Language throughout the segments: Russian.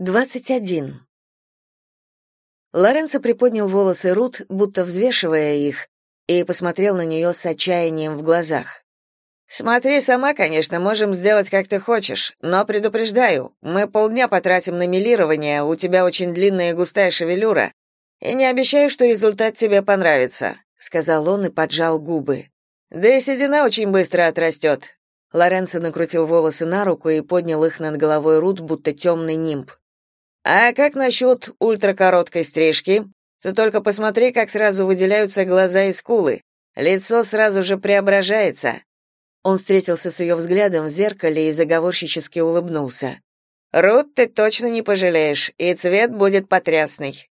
21. Лоренцо приподнял волосы Рут, будто взвешивая их, и посмотрел на нее с отчаянием в глазах. «Смотри сама, конечно, можем сделать, как ты хочешь, но предупреждаю, мы полдня потратим на милирование, у тебя очень длинная и густая шевелюра, и не обещаю, что результат тебе понравится», — сказал он и поджал губы. «Да и седина очень быстро отрастет». Лоренцо накрутил волосы на руку и поднял их над головой Рут, будто темный нимб. А как насчет ультракороткой стрижки? Ты только посмотри, как сразу выделяются глаза и скулы. Лицо сразу же преображается. Он встретился с ее взглядом в зеркале и заговорщически улыбнулся. Рут, ты точно не пожалеешь, и цвет будет потрясный.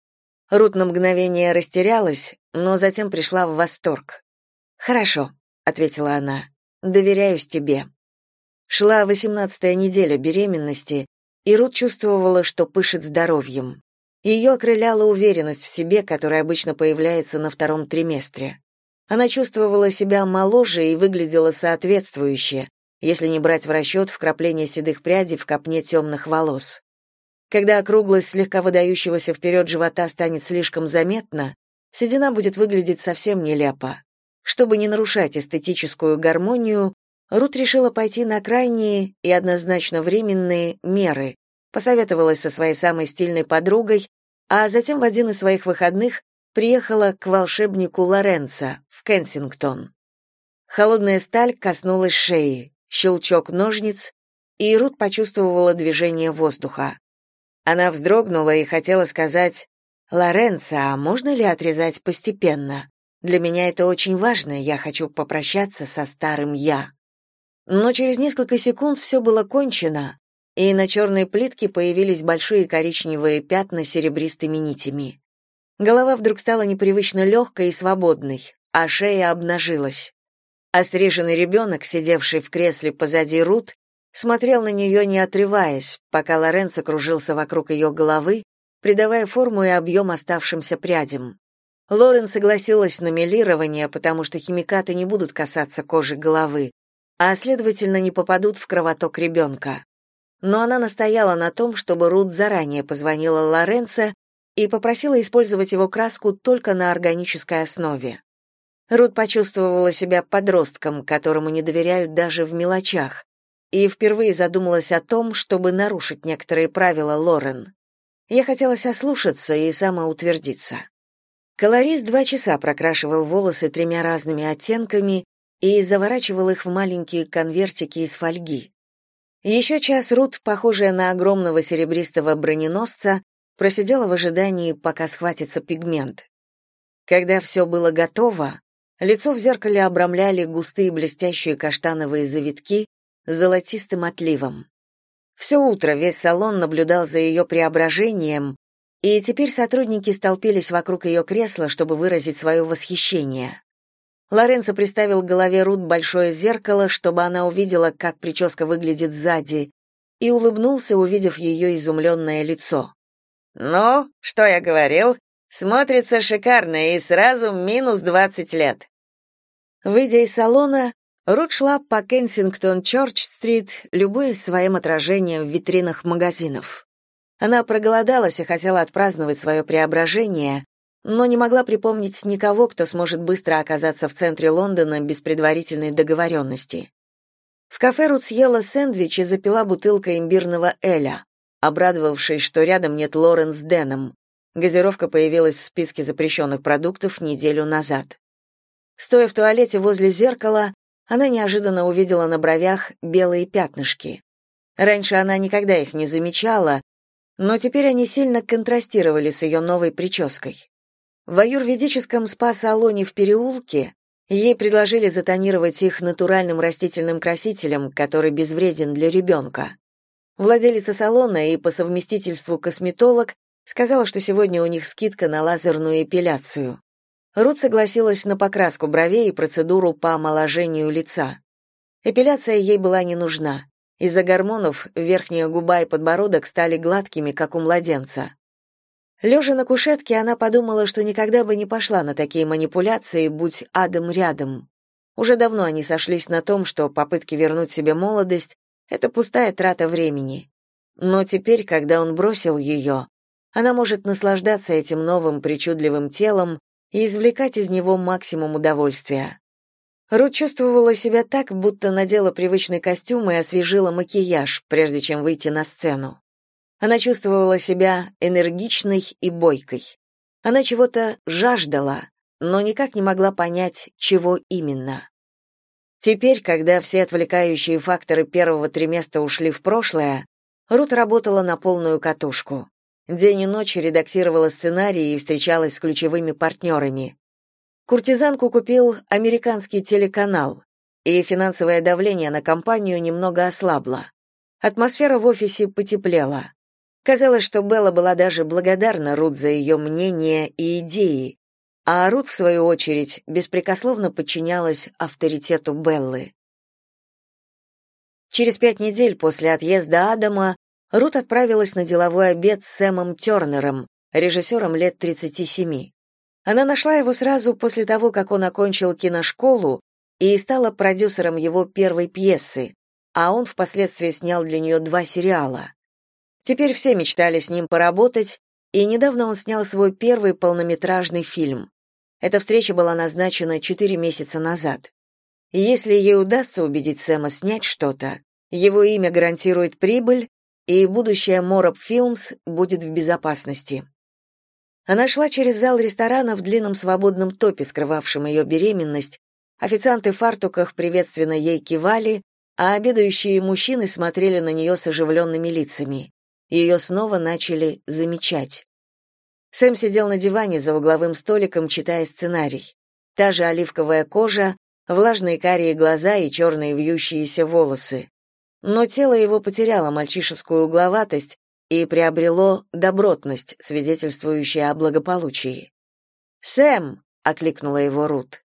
Рут на мгновение растерялась, но затем пришла в восторг. Хорошо, ответила она. Доверяюсь тебе. Шла восемнадцатая неделя беременности, и Рут чувствовала, что пышет здоровьем. Ее окрыляла уверенность в себе, которая обычно появляется на втором триместре. Она чувствовала себя моложе и выглядела соответствующе, если не брать в расчет вкрапление седых прядей в копне темных волос. Когда округлость слегка выдающегося вперед живота станет слишком заметна, седина будет выглядеть совсем нелепо. Чтобы не нарушать эстетическую гармонию, Рут решила пойти на крайние и однозначно временные меры, посоветовалась со своей самой стильной подругой, а затем в один из своих выходных приехала к волшебнику Лоренцо в Кенсингтон. Холодная сталь коснулась шеи, щелчок ножниц, и Рут почувствовала движение воздуха. Она вздрогнула и хотела сказать «Лоренцо, а можно ли отрезать постепенно? Для меня это очень важно, я хочу попрощаться со старым «я». Но через несколько секунд все было кончено, и на черной плитке появились большие коричневые пятна серебристыми нитями. Голова вдруг стала непривычно легкой и свободной, а шея обнажилась. Остриженный ребенок, сидевший в кресле позади Рут, смотрел на нее не отрываясь, пока Лоренцо кружился вокруг ее головы, придавая форму и объем оставшимся прядям. Лорен согласилась на мелирование, потому что химикаты не будут касаться кожи головы, а, следовательно, не попадут в кровоток ребенка. Но она настояла на том, чтобы Рут заранее позвонила Лоренцо и попросила использовать его краску только на органической основе. Рут почувствовала себя подростком, которому не доверяют даже в мелочах, и впервые задумалась о том, чтобы нарушить некоторые правила Лорен. Я хотелось ослушаться и самоутвердиться. Колорист два часа прокрашивал волосы тремя разными оттенками и заворачивал их в маленькие конвертики из фольги. Еще час Рут, похожая на огромного серебристого броненосца, просидела в ожидании, пока схватится пигмент. Когда все было готово, лицо в зеркале обрамляли густые блестящие каштановые завитки с золотистым отливом. Все утро весь салон наблюдал за ее преображением, и теперь сотрудники столпились вокруг ее кресла, чтобы выразить свое восхищение. Лоренцо приставил к голове Рут большое зеркало, чтобы она увидела, как прическа выглядит сзади, и улыбнулся, увидев ее изумленное лицо. «Ну, что я говорил? Смотрится шикарно и сразу минус двадцать лет». Выйдя из салона, Рут шла по Кенсингтон-Чорч-стрит, любуясь своим отражением в витринах магазинов. Она проголодалась и хотела отпраздновать свое преображение, но не могла припомнить никого, кто сможет быстро оказаться в центре Лондона без предварительной договоренности. В кафе Рут съела сэндвич и запила бутылкой имбирного эля, обрадовавшись, что рядом нет Лорен с Дэном. Газировка появилась в списке запрещенных продуктов неделю назад. Стоя в туалете возле зеркала, она неожиданно увидела на бровях белые пятнышки. Раньше она никогда их не замечала, но теперь они сильно контрастировали с ее новой прической. В аюрведическом спа-салоне в переулке ей предложили затонировать их натуральным растительным красителем, который безвреден для ребенка. Владелица салона и по совместительству косметолог сказала, что сегодня у них скидка на лазерную эпиляцию. Рут согласилась на покраску бровей и процедуру по омоложению лица. Эпиляция ей была не нужна. Из-за гормонов верхняя губа и подбородок стали гладкими, как у младенца. Лежа на кушетке, она подумала, что никогда бы не пошла на такие манипуляции, будь адом рядом. Уже давно они сошлись на том, что попытки вернуть себе молодость — это пустая трата времени. но теперь, когда он бросил ее, она может наслаждаться этим новым причудливым телом и извлекать из него максимум удовольствия. Рут чувствовала себя так, будто надела привычный костюм и освежила макияж, прежде чем выйти на сцену. Она чувствовала себя энергичной и бойкой. Она чего-то жаждала, но никак не могла понять, чего именно. Теперь, когда все отвлекающие факторы первого триместра ушли в прошлое, Рут работала на полную катушку. День и ночь редактировала сценарии и встречалась с ключевыми партнерами. Куртизанку купил американский телеканал, и финансовое давление на компанию немного ослабло. Атмосфера в офисе потеплела. Казалось, что Белла была даже благодарна Рут за ее мнение и идеи, а Рут, в свою очередь, беспрекословно подчинялась авторитету Беллы. Через пять недель после отъезда Адама Рут отправилась на деловой обед с Сэмом Тернером, режиссером лет 37. Она нашла его сразу после того, как он окончил киношколу и стала продюсером его первой пьесы, а он впоследствии снял для нее два сериала. Теперь все мечтали с ним поработать, и недавно он снял свой первый полнометражный фильм. Эта встреча была назначена четыре месяца назад. И если ей удастся убедить Сэма снять что-то, его имя гарантирует прибыль, и будущее Мороб Филмс будет в безопасности. Она шла через зал ресторана в длинном свободном топе, скрывавшем ее беременность. Официанты в фартуках приветственно ей кивали, а обедающие мужчины смотрели на нее с оживленными лицами. Ее снова начали замечать. Сэм сидел на диване за угловым столиком, читая сценарий. Та же оливковая кожа, влажные карие глаза и черные вьющиеся волосы. Но тело его потеряло мальчишескую угловатость, и приобрело добротность, свидетельствующую о благополучии. «Сэм!» — окликнула его Рут.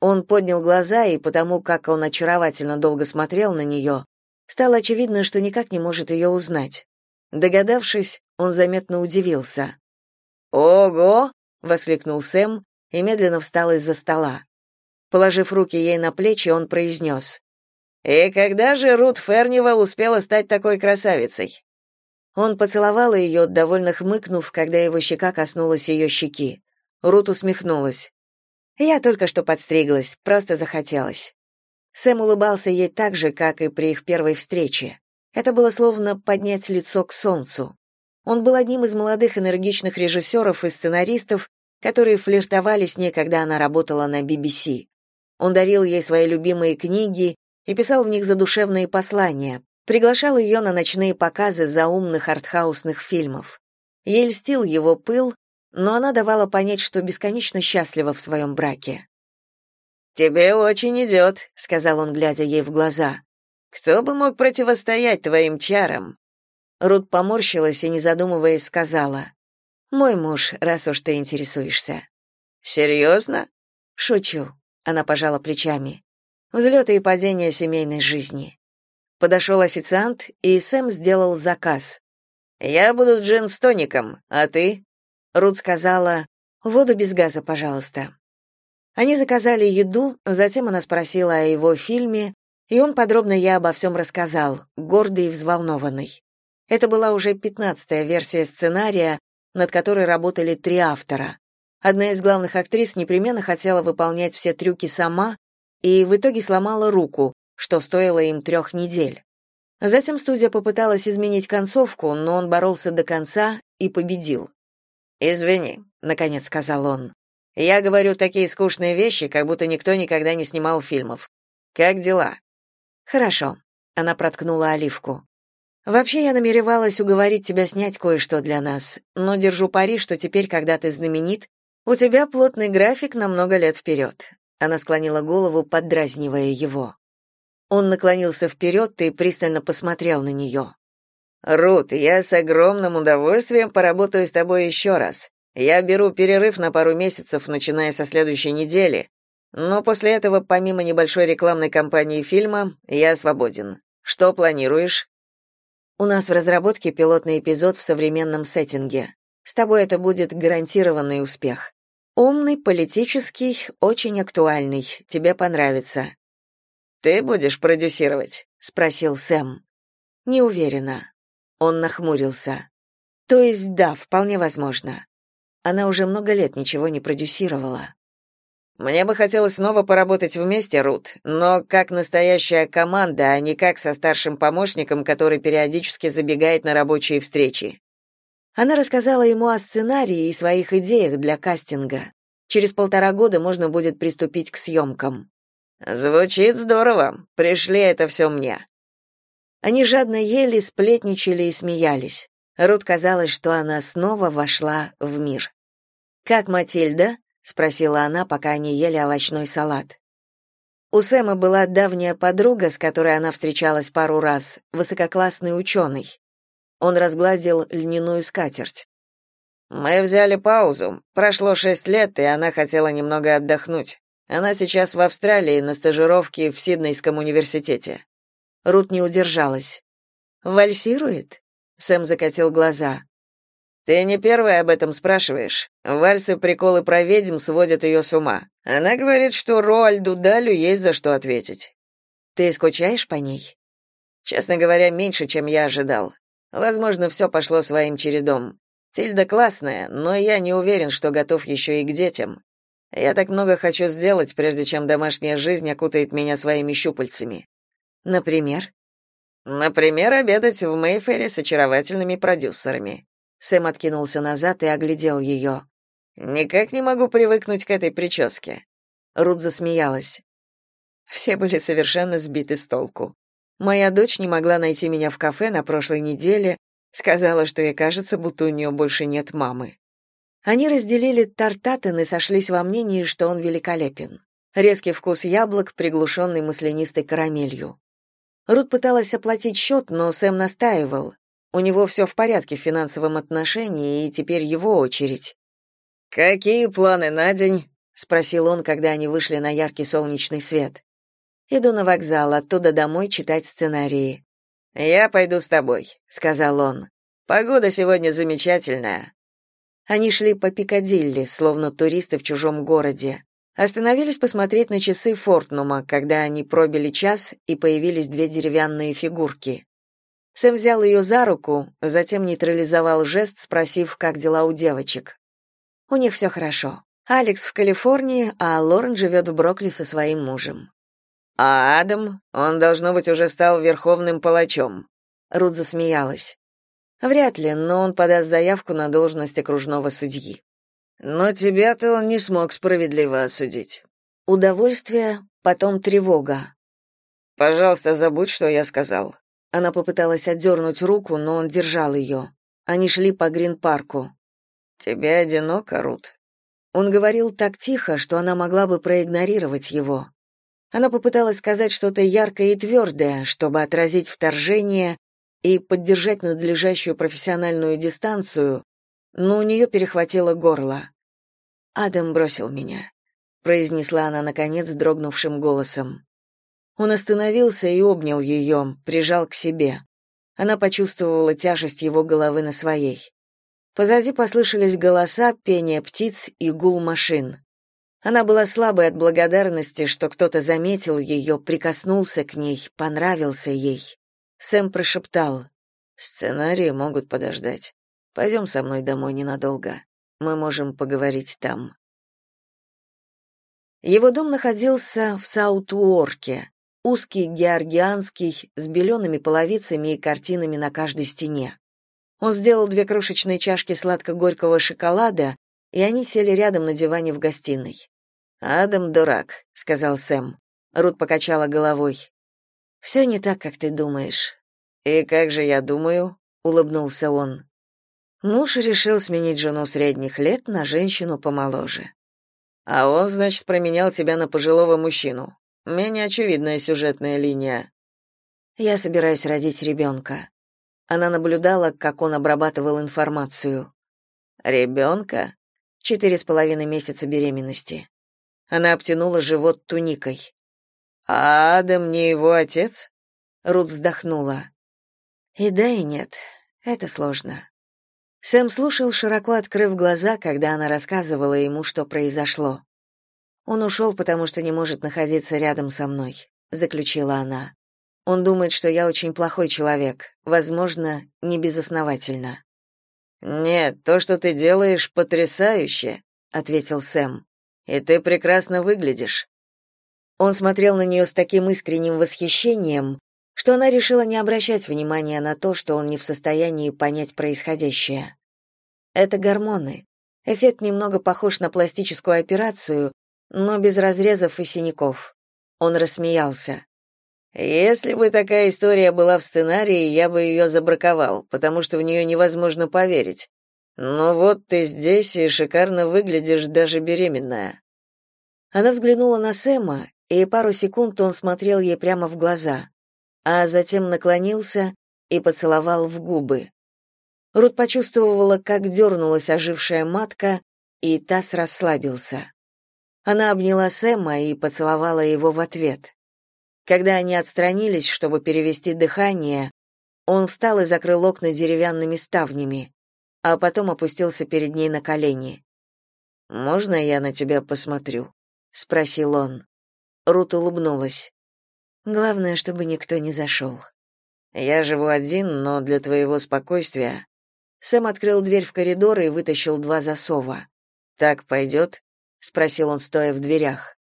Он поднял глаза, и потому, как он очаровательно долго смотрел на нее, стало очевидно, что никак не может ее узнать. Догадавшись, он заметно удивился. «Ого!» — воскликнул Сэм и медленно встал из-за стола. Положив руки ей на плечи, он произнес. «И когда же Рут Фернивал успела стать такой красавицей?» Он поцеловал ее, довольно хмыкнув, когда его щека коснулась ее щеки. Рут усмехнулась. «Я только что подстриглась, просто захотелось». Сэм улыбался ей так же, как и при их первой встрече. Это было словно поднять лицо к солнцу. Он был одним из молодых энергичных режиссеров и сценаристов, которые флиртовали с ней, когда она работала на BBC. Он дарил ей свои любимые книги и писал в них задушевные послания, Приглашал ее на ночные показы заумных артхаусных фильмов. Ей льстил его пыл, но она давала понять, что бесконечно счастлива в своем браке. «Тебе очень идет», — сказал он, глядя ей в глаза. «Кто бы мог противостоять твоим чарам?» Рут поморщилась и, не задумываясь, сказала. «Мой муж, раз уж ты интересуешься». «Серьезно?» «Шучу», — она пожала плечами. «Взлеты и падения семейной жизни. Подошел официант, и Сэм сделал заказ. «Я буду джин с тоником, а ты?» Рут сказала, «Воду без газа, пожалуйста». Они заказали еду, затем она спросила о его фильме, и он подробно ей обо всем рассказал, гордый и взволнованный. Это была уже пятнадцатая версия сценария, над которой работали три автора. Одна из главных актрис непременно хотела выполнять все трюки сама и в итоге сломала руку, что стоило им трех недель. Затем студия попыталась изменить концовку, но он боролся до конца и победил. «Извини», — наконец сказал он. «Я говорю такие скучные вещи, как будто никто никогда не снимал фильмов. Как дела?» «Хорошо», — она проткнула оливку. «Вообще я намеревалась уговорить тебя снять кое-что для нас, но держу пари, что теперь, когда ты знаменит, у тебя плотный график на много лет вперед». Она склонила голову, поддразнивая его. Он наклонился вперед и пристально посмотрел на нее. «Рут, я с огромным удовольствием поработаю с тобой еще раз. Я беру перерыв на пару месяцев, начиная со следующей недели, но после этого, помимо небольшой рекламной кампании фильма, я свободен. Что планируешь?» «У нас в разработке пилотный эпизод в современном сеттинге. С тобой это будет гарантированный успех. Умный, политический, очень актуальный. Тебе понравится. Ты будешь продюсировать? спросил Сэм. Не уверена. Он нахмурился. То есть да, вполне возможно. Она уже много лет ничего не продюсировала. Мне бы хотелось снова поработать вместе, Рут, но как настоящая команда, а не как со старшим помощником, который периодически забегает на рабочие встречи. Она рассказала ему о сценарии и своих идеях для кастинга. Через полтора года можно будет приступить к съемкам. Звучит здорово. Пришли это все мне. Они жадно ели, сплетничали и смеялись. Рут казалось, что она снова вошла в мир. Как Матильда? Спросила она, пока они ели овощной салат. У Сэма была давняя подруга, с которой она встречалась пару раз, высококлассный ученый. Он разгладил льняную скатерть. Мы взяли паузу. Прошло шесть лет, и она хотела немного отдохнуть. Она сейчас в Австралии на стажировке в Сиднейском университете. Рут не удержалась. Вальсирует? Сэм закатил глаза. Ты не первая об этом спрашиваешь. Вальсы, приколы про ведьм сводят ее с ума. Она говорит, что Роальду Далю есть за что ответить. Ты скучаешь по ней? Честно говоря, меньше, чем я ожидал. Возможно, все пошло своим чередом. Тильда классная, но я не уверен, что готов еще и к детям. Я так много хочу сделать, прежде чем домашняя жизнь окутает меня своими щупальцами. Например? Например, обедать в Мейфере с очаровательными продюсерами. Сэм откинулся назад и оглядел ее. Никак не могу привыкнуть к этой прическе. Рут засмеялась. Все были совершенно сбиты с толку. Моя дочь не могла найти меня в кафе на прошлой неделе, сказала, что ей кажется, будто у нее больше нет мамы. Они разделили тартатен и сошлись во мнении, что он великолепен. Резкий вкус яблок, приглушенный маслянистой карамелью. Рут пыталась оплатить счет, но Сэм настаивал. У него все в порядке в финансовом отношении, и теперь его очередь. «Какие планы на день?» — спросил он, когда они вышли на яркий солнечный свет. «Иду на вокзал, оттуда домой читать сценарии». «Я пойду с тобой», — сказал он. «Погода сегодня замечательная». Они шли по Пикадилли, словно туристы в чужом городе. Остановились посмотреть на часы Фортнума, когда они пробили час, и появились две деревянные фигурки. Сэм взял ее за руку, затем нейтрализовал жест, спросив, как дела у девочек. У них все хорошо. Алекс в Калифорнии, а Лорен живет в Брокли со своим мужем. А Адам, он должно быть уже стал верховным палачом. Рут засмеялась. Вряд ли, но он подаст заявку на должность окружного судьи. Но тебя-то он не смог справедливо осудить. Удовольствие, потом тревога. Пожалуйста, забудь, что я сказал. Она попыталась отдернуть руку, но он держал ее. Они шли по Грин-парку. «Тебе одиноко, Рут?» Он говорил так тихо, что она могла бы проигнорировать его. Она попыталась сказать что-то яркое и твердое, чтобы отразить вторжение и поддержать надлежащую профессиональную дистанцию, но у нее перехватило горло. «Адам бросил меня», — произнесла она, наконец, дрогнувшим голосом. Он остановился и обнял ее, прижал к себе. Она почувствовала тяжесть его головы на своей. Позади послышались голоса, пение птиц и гул машин. Она была слабой от благодарности, что кто-то заметил ее, прикоснулся к ней, понравился ей. Сэм прошептал: "Сценарии могут подождать. Пойдем со мной домой ненадолго. Мы можем поговорить там". Его дом находился в Саут-Уорке, узкий георгианский с белеными половицами и картинами на каждой стене. Он сделал две крошечные чашки сладко-горького шоколада, и они сели рядом на диване в гостиной. «Адам дурак», — сказал Сэм. Рут покачала головой. «Все не так, как ты думаешь». «И как же я думаю?» — улыбнулся он. Муж решил сменить жену средних лет на женщину помоложе. «А он, значит, променял тебя на пожилого мужчину. Менее очевидная сюжетная линия. Я собираюсь родить ребенка». Она наблюдала, как он обрабатывал информацию. «Ребенка?» Четыре с половиной месяца беременности. Она обтянула живот туникой. «А Адам не его отец?» Рут вздохнула. «И да, и нет. Это сложно». Сэм слушал, широко открыв глаза, когда она рассказывала ему, что произошло. Он ушел, потому что не может находиться рядом со мной, заключила она. Он думает, что я очень плохой человек, возможно, не безосновательно. Нет, то, что ты делаешь, потрясающе, ответил Сэм. И ты прекрасно выглядишь. Он смотрел на нее с таким искренним восхищением, что она решила не обращать внимания на то, что он не в состоянии понять происходящее. Это гормоны. Эффект немного похож на пластическую операцию, но без разрезов и синяков. Он рассмеялся. Если бы такая история была в сценарии, я бы ее забраковал, потому что в нее невозможно поверить. Но вот ты здесь и шикарно выглядишь даже беременная. Она взглянула на Сэма, и пару секунд он смотрел ей прямо в глаза, а затем наклонился и поцеловал в губы. Рут почувствовала, как дернулась ожившая матка, и таз расслабился. Она обняла Сэма и поцеловала его в ответ. Когда они отстранились, чтобы перевести дыхание, он встал и закрыл окна деревянными ставнями, а потом опустился перед ней на колени. «Можно я на тебя посмотрю?» — спросил он. Рут улыбнулась. «Главное, чтобы никто не зашел». «Я живу один, но для твоего спокойствия...» Сэм открыл дверь в коридор и вытащил два засова. «Так пойдет?» — спросил он, стоя в дверях.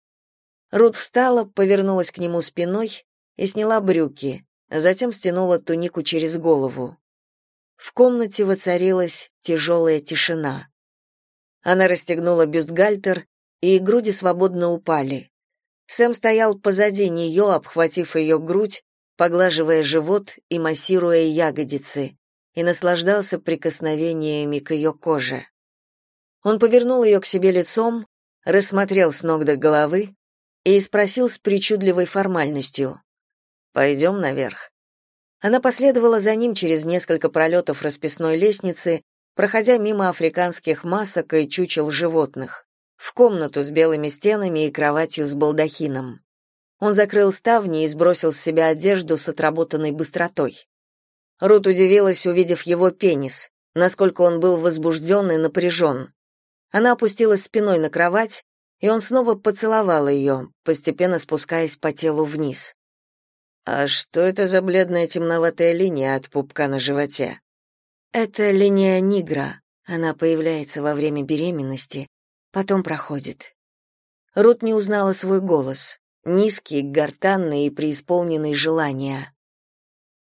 Рут встала, повернулась к нему спиной и сняла брюки, затем стянула тунику через голову. В комнате воцарилась тяжелая тишина. Она расстегнула бюстгальтер, и груди свободно упали. Сэм стоял позади нее, обхватив ее грудь, поглаживая живот и массируя ягодицы, и наслаждался прикосновениями к ее коже. Он повернул ее к себе лицом, рассмотрел с ног до головы, и спросил с причудливой формальностью. «Пойдем наверх». Она последовала за ним через несколько пролетов расписной лестницы, проходя мимо африканских масок и чучел животных, в комнату с белыми стенами и кроватью с балдахином. Он закрыл ставни и сбросил с себя одежду с отработанной быстротой. Рут удивилась, увидев его пенис, насколько он был возбужден и напряжен. Она опустилась спиной на кровать и он снова поцеловал ее, постепенно спускаясь по телу вниз. «А что это за бледная темноватая линия от пупка на животе?» «Это линия Нигра. Она появляется во время беременности, потом проходит». Рут не узнала свой голос, низкий, гортанный и преисполненный желания.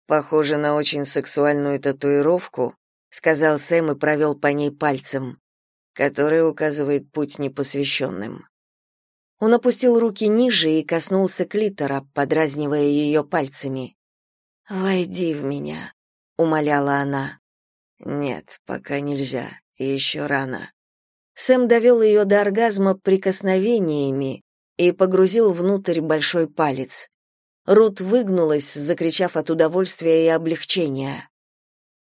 «Похоже на очень сексуальную татуировку», — сказал Сэм и провел по ней пальцем который указывает путь непосвященным. Он опустил руки ниже и коснулся клитора, подразнивая ее пальцами. «Войди в меня», — умоляла она. «Нет, пока нельзя, еще рано». Сэм довел ее до оргазма прикосновениями и погрузил внутрь большой палец. Рут выгнулась, закричав от удовольствия и облегчения.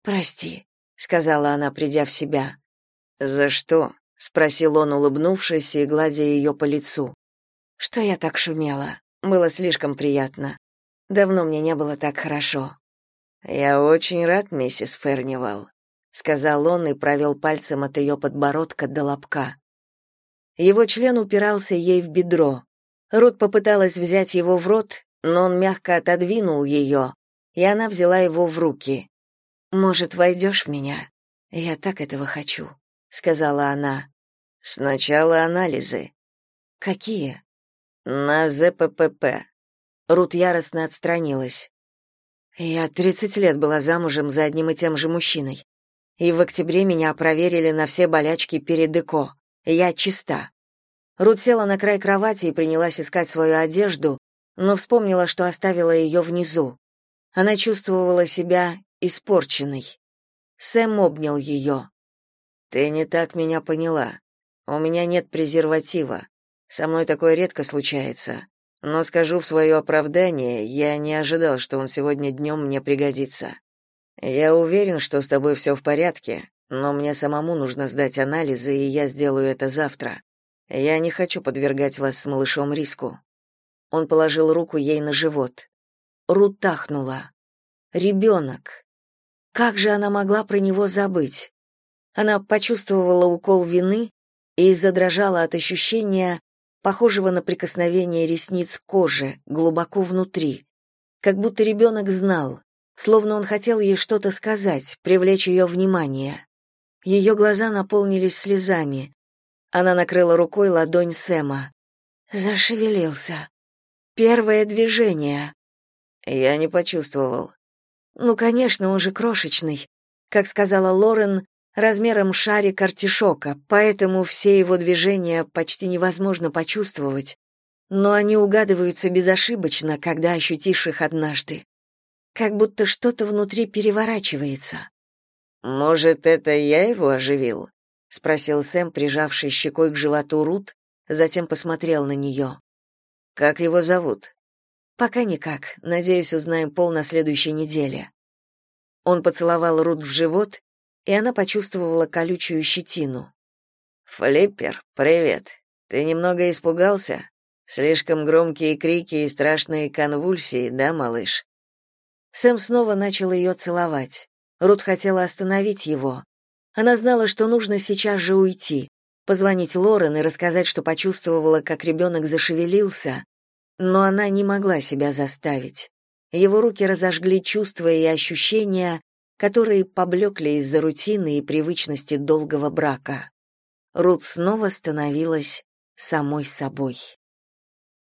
«Прости», — сказала она, придя в себя. «За что?» — спросил он, улыбнувшись и гладя ее по лицу. «Что я так шумела? Было слишком приятно. Давно мне не было так хорошо». «Я очень рад, миссис Фернивал», — сказал он и провел пальцем от ее подбородка до лобка. Его член упирался ей в бедро. Рут попыталась взять его в рот, но он мягко отодвинул ее, и она взяла его в руки. «Может, войдешь в меня? Я так этого хочу» сказала она. Сначала анализы. Какие? На ЗППП. Рут яростно отстранилась. Я 30 лет была замужем за одним и тем же мужчиной. И в октябре меня проверили на все болячки перед ЭКО. Я чиста. Рут села на край кровати и принялась искать свою одежду, но вспомнила, что оставила ее внизу. Она чувствовала себя испорченной. Сэм обнял ее. Ты не так меня поняла. У меня нет презерватива. Со мной такое редко случается. Но скажу в свое оправдание, я не ожидал, что он сегодня днем мне пригодится. Я уверен, что с тобой все в порядке, но мне самому нужно сдать анализы, и я сделаю это завтра. Я не хочу подвергать вас с малышом риску. Он положил руку ей на живот. Рут тахнула. Ребенок. Как же она могла про него забыть? Она почувствовала укол вины и задрожала от ощущения, похожего на прикосновение ресниц к коже, глубоко внутри, как будто ребенок знал, словно он хотел ей что-то сказать, привлечь ее внимание. Ее глаза наполнились слезами. Она накрыла рукой ладонь Сэма. Зашевелился. Первое движение. Я не почувствовал. Ну, конечно, он же крошечный. Как сказала Лорен, размером шарик артишока, поэтому все его движения почти невозможно почувствовать. Но они угадываются безошибочно, когда ощутишь их однажды. Как будто что-то внутри переворачивается. «Может, это я его оживил?» — спросил Сэм, прижавший щекой к животу Рут, затем посмотрел на нее. «Как его зовут?» «Пока никак. Надеюсь, узнаем пол на следующей неделе». Он поцеловал Рут в живот, и она почувствовала колючую щетину. «Флиппер, привет. Ты немного испугался? Слишком громкие крики и страшные конвульсии, да, малыш?» Сэм снова начал ее целовать. Рут хотела остановить его. Она знала, что нужно сейчас же уйти, позвонить Лорен и рассказать, что почувствовала, как ребенок зашевелился, но она не могла себя заставить. Его руки разожгли чувства и ощущения, которые поблекли из-за рутины и привычности долгого брака. Рут снова становилась самой собой.